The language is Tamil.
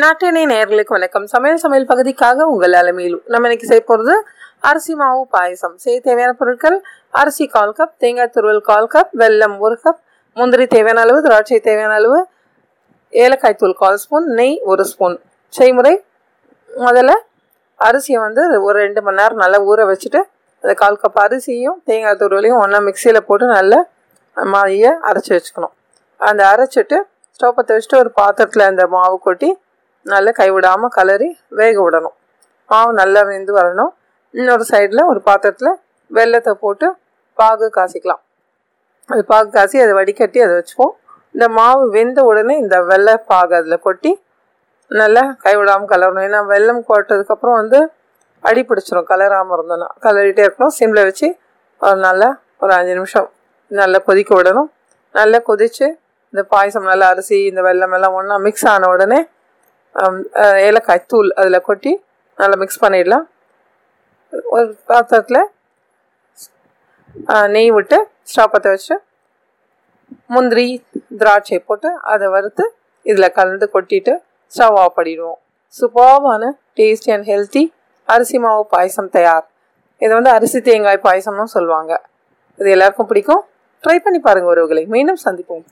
நாட்டினை நேர்களுக்கு வணக்கம். சமையல் சமையல் பகுதிக்காக உங்கள் அலமையில் நம்ம இன்னைக்கு செய்ய போகிறது அரிசி மாவு பாயசம். செய்ய தேவையான பொருட்கள் அரிசி கால் கப் தேங்காய் துருவல் கால் கப் வெல்லம் ஒரு கப் முந்திரி தேவையான அளவு திராட்சை தேவையான அளவு ஏலக்காய் தூள் கால் ஸ்பூன் நெய் ஒரு ஸ்பூன் செய்முறை முதல்ல அரிசியை வந்து ஒரு ரெண்டு மணி நேரம் நல்லா ஊற வச்சுட்டு அந்த கால் கப் அரிசியும் தேங்காய் துருவலையும் ஒன்றா மிக்சியில் போட்டு நல்லா மாயை அரைச்சி வச்சுக்கணும். அந்த அரைச்சிட்டு ஸ்டவ் பற்ற வச்சுட்டு ஒரு பாத்திரத்தில் அந்த மாவு கொட்டி நல்லா கைவிடாமல் கலரி வேக விடணும். மாவு நல்லா வெந்து வரணும். இன்னொரு சைடில் ஒரு பாத்திரத்தில் வெள்ளத்தை போட்டு பாகு காசிக்கலாம். அது பாகு காசி அதை வடிகட்டி அதை வச்சுப்போம். இந்த மாவு வெந்த உடனே இந்த வெள்ளை பாகு அதில் கொட்டி நல்லா கைவிடாமல் கலரணும். ஏன்னா வெல்லம் போட்டதுக்கப்புறம் வந்து அடி பிடிச்சிரும் கலராமல் இருந்தோன்னா கலரிட்டே இருக்கணும். சிம்மில் வச்சு ஒரு நல்லா ஒரு அஞ்சு நிமிஷம் நல்லா கொதிக்க விடணும். நல்லா கொதித்து இந்த பாயசம் நல்லா அரிசி இந்த வெள்ளம் எல்லாம் ஒன்றா மிக்ஸ் ஆன உடனே ஏலக்காய் தூள் அதில் கொட்டி நல்லா மிக்ஸ் பண்ணிடலாம். ஒரு பாத்திரத்தில் நெய் விட்டு ஸ்டவ் பற்ற வச்சு முந்திரி திராட்சை போட்டு அதை வறுத்து இதில் கலந்து கொட்டிட்டு ஸ்டவ் ஆஃப் பண்ணிடுவோம் சூப்பர்வான டேஸ்டி அண்ட் ஹெல்த்தி அரிசி மாவு பாயசம் தயார். இதை வந்து அரிசி தேங்காய் பாயசம்னு சொல்லுவாங்க. இது எல்லாருக்கும் பிடிக்கும். ட்ரை பண்ணி பாருங்கள் உறவுகளை. மீண்டும் சந்திப்போம்.